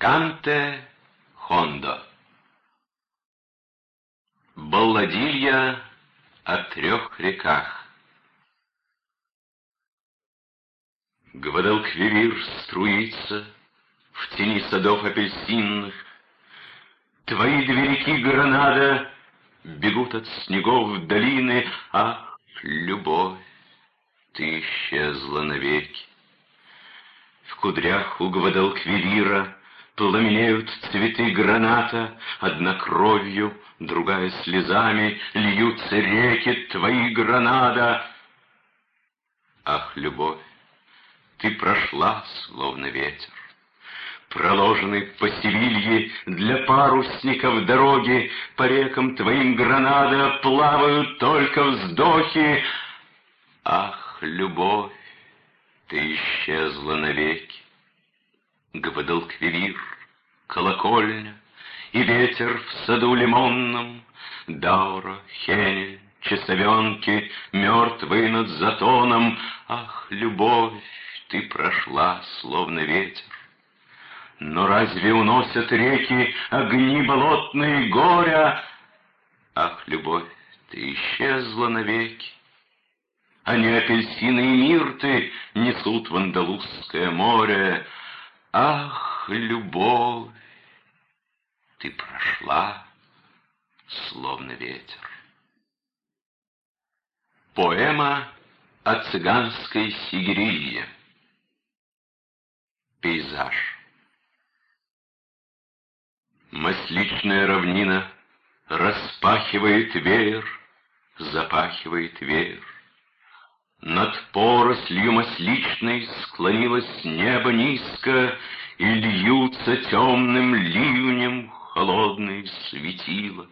Канте Хондо. Балладилья о трех реках. Гвадалквивир струится В тени садов апельсинных, Твои две реки Гранада Бегут от снегов в долины, Ах, любовь, ты исчезла навеки. В кудрях у Гвадалквивира Пламенеют цветы граната, Одна кровью, другая слезами, Льются реки твои гранада. Ах, любовь, ты прошла, словно ветер, Проложенный по Севилье для парусников дороги, По рекам твоим Гранада плавают только вздохи. Ах, любовь, ты исчезла навеки. Гвадалквивир, колокольня, И ветер в саду лимонном, Даура, Хенель, часовенки, Мертвые над затоном. Ах, любовь, ты прошла, словно ветер. Но разве уносят реки огни болотные горя? Ах, любовь, ты исчезла навеки. Не апельсины и мирты несут в Андалузское море. Ах, любовь, ты прошла, словно ветер. Поэма о цыганской сигирии. Пейзаж. Масличная равнина распахивает веер, запахивает веер. Над порослью масличной склонилось небо низко, И льются темным ливнем холодные светила.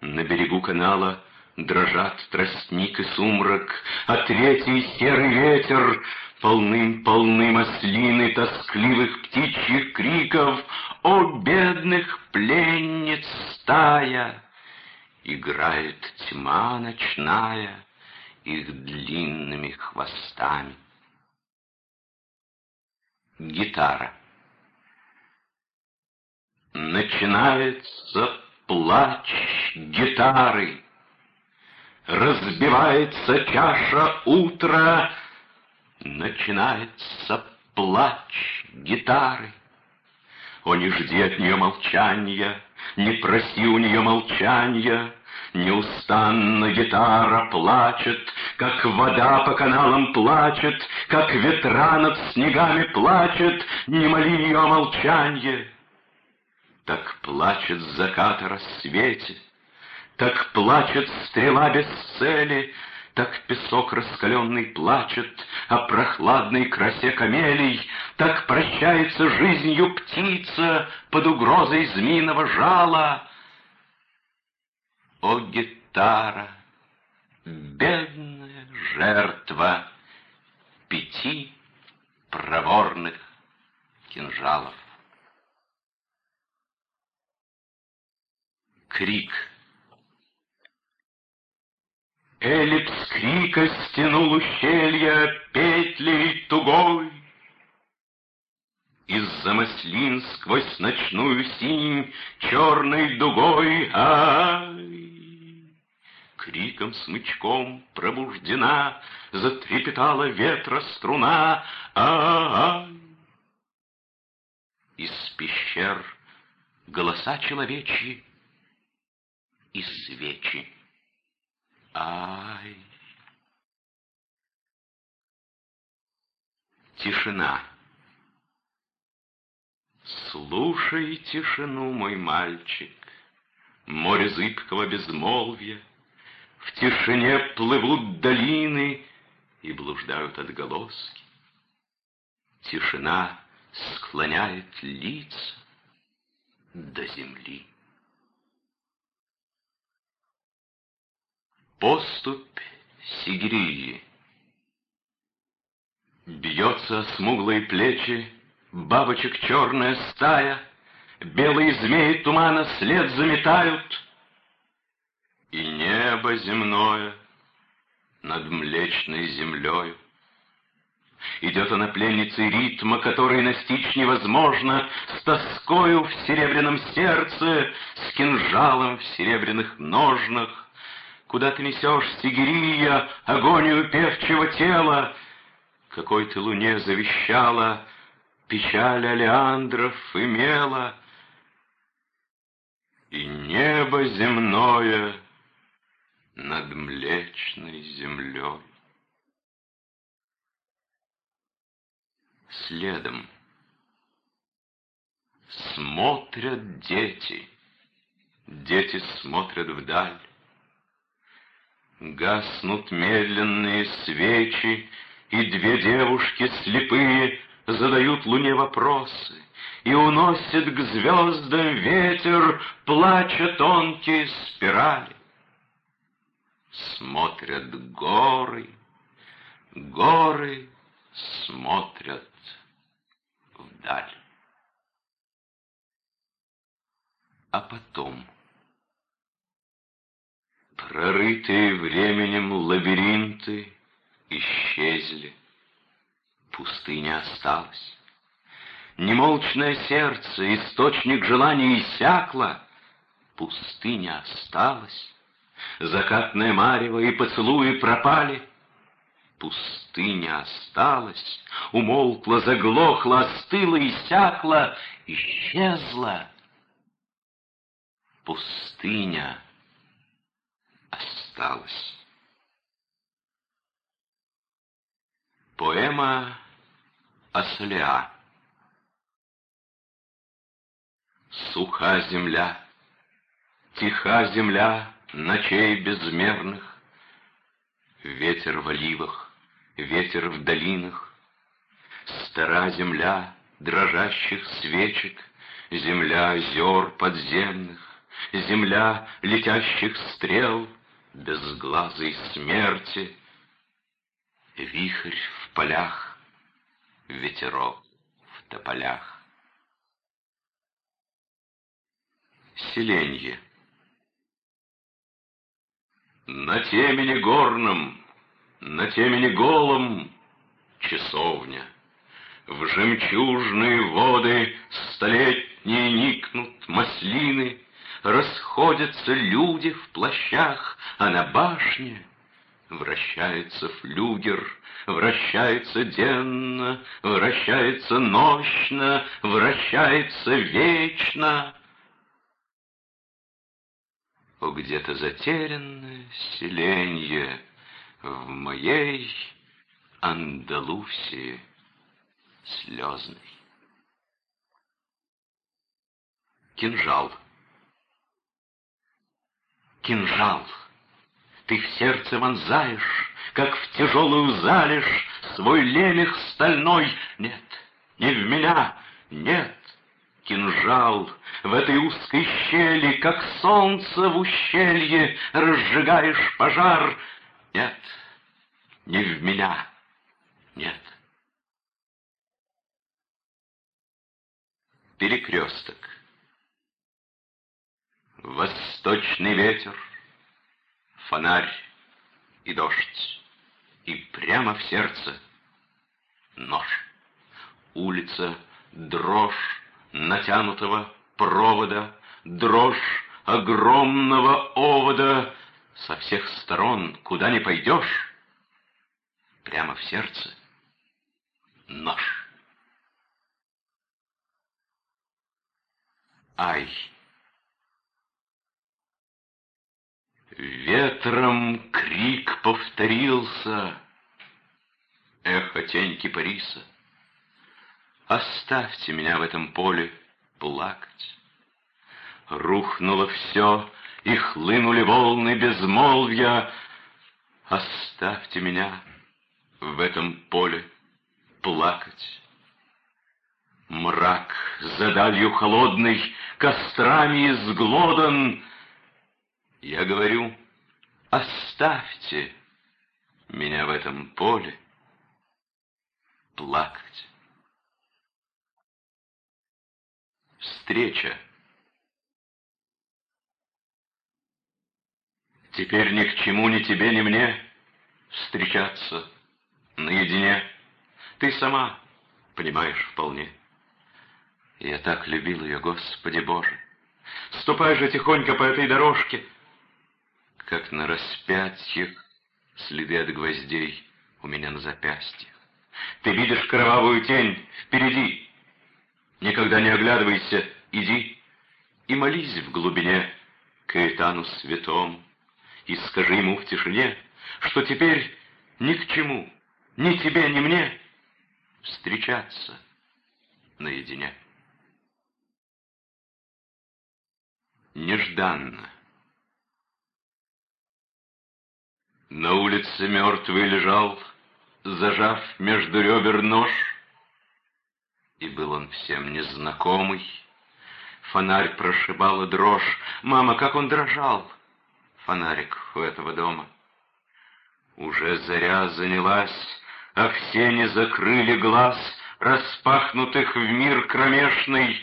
На берегу канала дрожат тростник и сумрак, А третий серый ветер полным-полны маслины тоскливых птичьих криков «О, бедных пленниц стая!» Играет тьма ночная, их длинными хвостами. Гитара. Начинается плач гитары. Разбивается чаша утра, Начинается плач гитары. О, не жди от нее молчания, Не проси у нее молчания, Неустанно гитара плачет, Как вода по каналам плачет, Как ветра над снегами плачет, Не моли ее о молчанье. Так плачет закат о рассвете, Так плачет стрела без цели, Так песок раскаленный плачет О прохладной красе камелий, Так прощается жизнью птица Под угрозой змеиного жала, о, гитара, бедная жертва пяти проворных кинжалов. Крик. Эллипс крика стянул ущелья петлей тугой, из-за маслин сквозь ночную синь черной дугой, ай! Криком смычком пробуждена, затрепетала ветра струна, ай! Из пещер голоса человечьи и свечи, ай! Тишина. Слушай тишину, мой мальчик, Море зыбкого безмолвия, В тишине плывут долины И блуждают отголоски. Тишина склоняет лица до земли. Поступь Сигирии. Бьется смуглые плечи Бабочек черная стая, Белые змеи тумана след заметают, И небо земное Над млечной землею Идет она пленницей ритма, который настичь невозможно, С тоскою в серебряном сердце, с кинжалом в серебряных ножнах. Куда ты несешь, Сигирия, агонию певчего тела? Какой ты луне завещала печаль Алеандров имела, И небо земное над млечной землей. следом. Смотрят дети, дети смотрят вдаль. Гаснут медленные свечи, и две девушки слепые задают луне вопросы, и уносит к звездам ветер, плача тонкие спирали. Смотрят горы, горы смотрят вдаль. А потом, прорытые временем лабиринты исчезли, пустыня осталась. Немолчное сердце, источник желаний иссякло, пустыня осталась. Закатное марево и поцелуи пропали, Пустыня осталась, умолкла, заглохла, остыла, иссякла, исчезла. Пустыня осталась. Поэма Аслеа Суха земля, тиха земля ночей безмерных, Ветер в оливах, ветер в долинах, Стара земля дрожащих свечек, Земля озер подземных, Земля летящих стрел, Безглазой смерти, Вихрь в полях, Ветерок в тополях. Селенье На темени горном на темени голом часовня. В жемчужные воды столетние никнут маслины, Расходятся люди в плащах, а на башне Вращается флюгер, вращается денно, Вращается нощно, вращается вечно. О, где-то затерянное селенье в моей Андалусии слезной. Кинжал. Кинжал. Ты в сердце вонзаешь, как в тяжелую залежь, свой лемех стальной. Нет, не в меня, нет. Кинжал в этой узкой щели, как солнце в ущелье, разжигаешь пожар, нет, не в меня. Нет. Перекресток. Восточный ветер, фонарь и дождь, и прямо в сердце нож. Улица, дрожь натянутого провода, дрожь огромного овода — со всех сторон, куда ни пойдешь, прямо в сердце нож. Ай! Ветром крик повторился, Эхо тень кипариса. Оставьте меня в этом поле плакать. Рухнуло все, и хлынули волны безмолвия. Оставьте меня в этом поле плакать. Мрак за далью холодный, кострами изглодан. Я говорю, оставьте меня в этом поле плакать. Встреча Теперь ни к чему ни тебе, ни мне встречаться наедине. Ты сама понимаешь вполне. Я так любил ее, Господи Боже. Ступай же тихонько по этой дорожке, как на распятиях следы от гвоздей у меня на запястье. Ты видишь кровавую тень впереди. Никогда не оглядывайся, иди и молись в глубине Каэтану святому, и скажи ему в тишине, что теперь ни к чему, ни тебе, ни мне встречаться наедине. Нежданно. На улице мертвый лежал, зажав между ребер нож, и был он всем незнакомый. Фонарь прошибала дрожь. Мама, как он дрожал! Фонарик у этого дома. Уже заря занялась, а все не закрыли глаз, распахнутых в мир кромешный.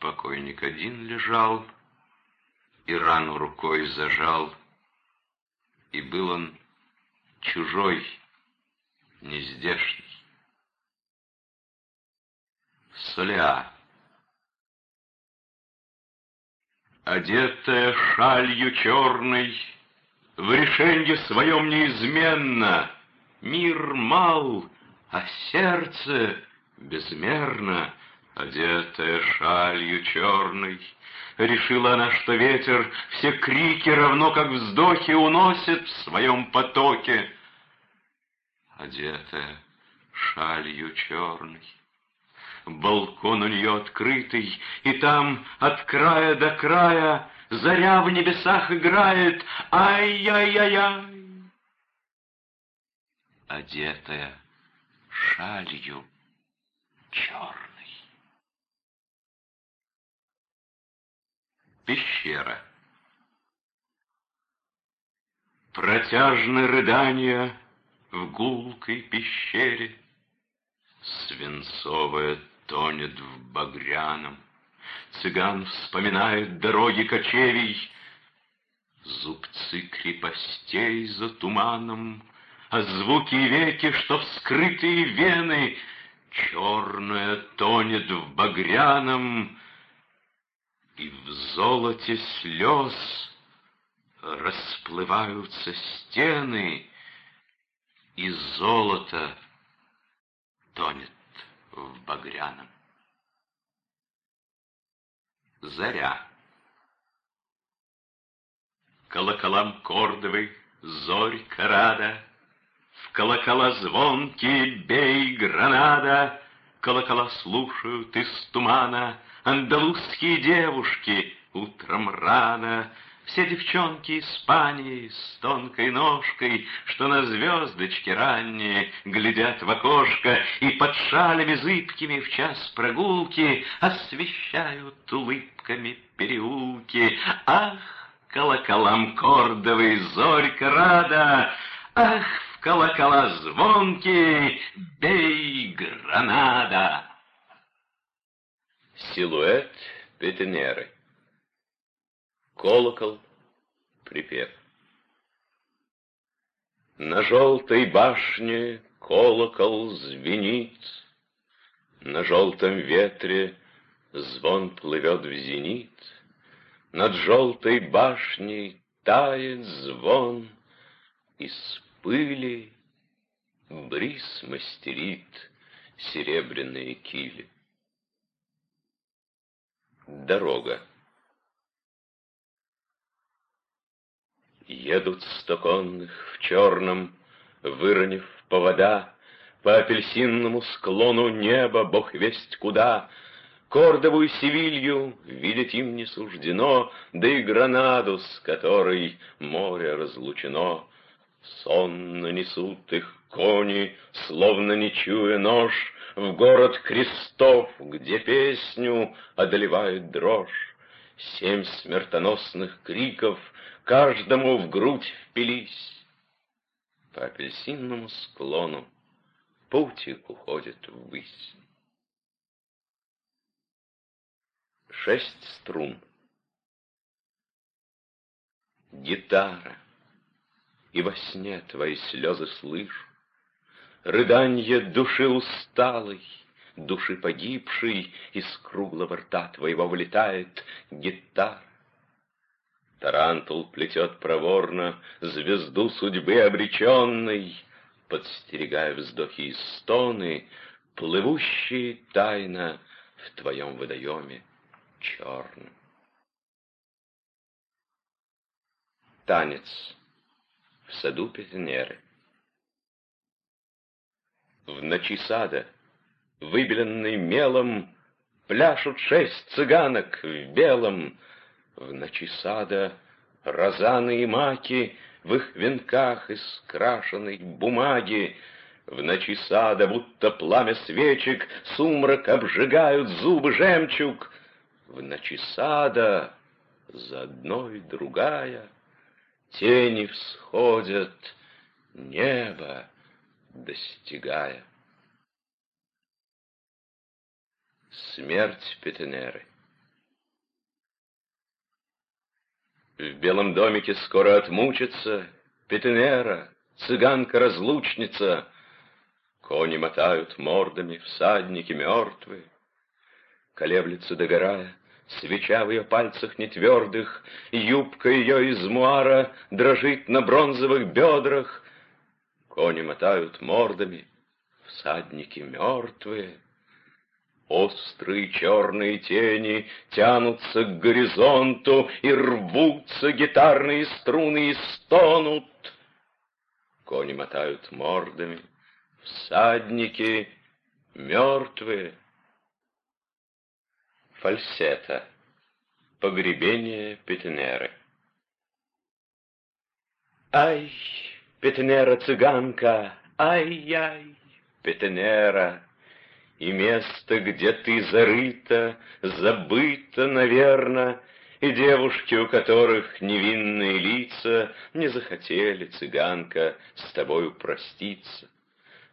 Покойник один лежал и рану рукой зажал, и был он чужой, нездешний. Соля. Одетая шалью черной, В решенье своем неизменно, Мир мал, а сердце безмерно, Одетая шалью черной, Решила она, что ветер Все крики, равно как вздохи, Уносит в своем потоке. Одетая шалью черной, Балкон у нее открытый, и там от края до края Заря в небесах играет, ай-яй-яй-яй. Одетая шалью черной. Пещера. Протяжны рыдания в гулкой пещере, Свинцовая тонет в багряном. Цыган вспоминает дороги кочевий, Зубцы крепостей за туманом, А звуки веки, что вскрытые вены, Черная тонет в багряном, И в золоте слез расплываются стены, И золото тонет в багряном. Заря. Колоколам Кордовы, зорь Карада, В колокола звонки бей гранада, Колокола слушают из тумана Андалузские девушки утром рано — все девчонки Испании с тонкой ножкой, Что на звездочки ранние глядят в окошко И под шалями зыбкими в час прогулки Освещают улыбками переулки. Ах, колоколам кордовый зорька рада! Ах, колокола звонки бей гранада! Силуэт Петенеры Колокол, припев. На желтой башне колокол звенит, На желтом ветре звон плывет в зенит, Над желтой башней тает звон, Из пыли бриз мастерит серебряные кили. Дорога Едут сто конных в черном, выронив повода, По апельсинному склону неба, бог весть куда. Кордову и Севилью видеть им не суждено, Да и Гранаду, с которой море разлучено. Сонно несут их кони, словно не чуя нож, В город крестов, где песню одолевает дрожь. Семь смертоносных криков — каждому в грудь впились. По апельсинному склону путик уходит ввысь. Шесть струн. Гитара, и во сне твои слезы слышу, рыданье души усталой, души погибшей, из круглого рта твоего вылетает гитара. Тарантул плетет проворно звезду судьбы обреченной, подстерегая вздохи и стоны, плывущие тайно в твоем водоеме черным. Танец саду Петенеры. В ночи сада, выбеленный мелом, Пляшут шесть цыганок в белом. В ночи сада розаны и маки В их венках из крашеной бумаги в ночи сада, будто пламя свечек, Сумрак обжигают зубы жемчуг. В ночи сада, за одной другая, Тени всходят, небо достигая. Смерть Петенеры В белом домике скоро отмучится Петенера, цыганка-разлучница, Кони мотают мордами, всадники мертвые. Колеблется догорая, свеча в ее пальцах нетвердых, Юбка ее из муара дрожит на бронзовых бедрах. Кони мотают мордами, всадники мертвые. Острые черные тени тянутся к горизонту, И рвутся гитарные струны и стонут. Кони мотают мордами, всадники мертвые. Фальсета. Погребение Петенеры. Ай, Петенера-цыганка, ай-яй, Петенера, И место, где ты зарыта, забыто, наверно, И девушки, у которых невинные лица, Не захотели, цыганка, с тобою проститься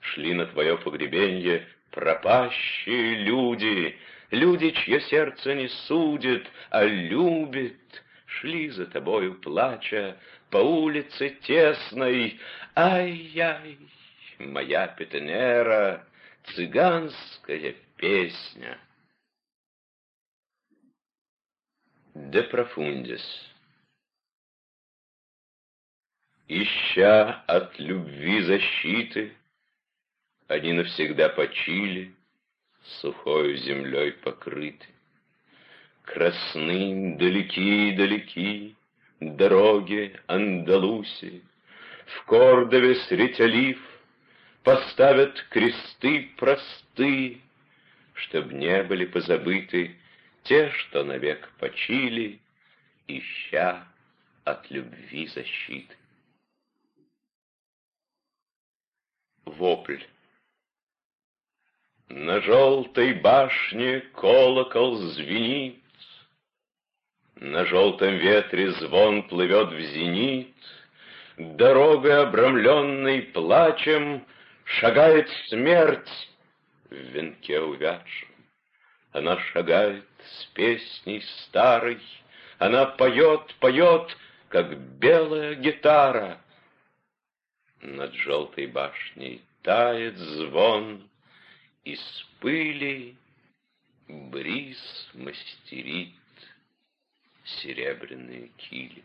шли на твое погребенье пропащие люди, люди, чье сердце не судит, а любит, шли за тобою, плача, по улице тесной. Ай-яй, моя Петенера, цыганская песня. De profundis. Ища от любви защиты, они навсегда почили, сухою землей покрыты. Красны далеки-далеки дороги Андалусии, В Кордове средь олив поставят кресты простые, Чтоб не были позабыты те, что навек почили, Ища от любви защиты. Вопль на желтой башне колокол звенит, На желтом ветре звон плывет в зенит, Дорогой обрамленной плачем Шагает смерть в венке увядшем. Она шагает с песней старой, Она поет, поет, как белая гитара. Над желтой башней тает звон, из пыли бриз мастерит серебряные кили.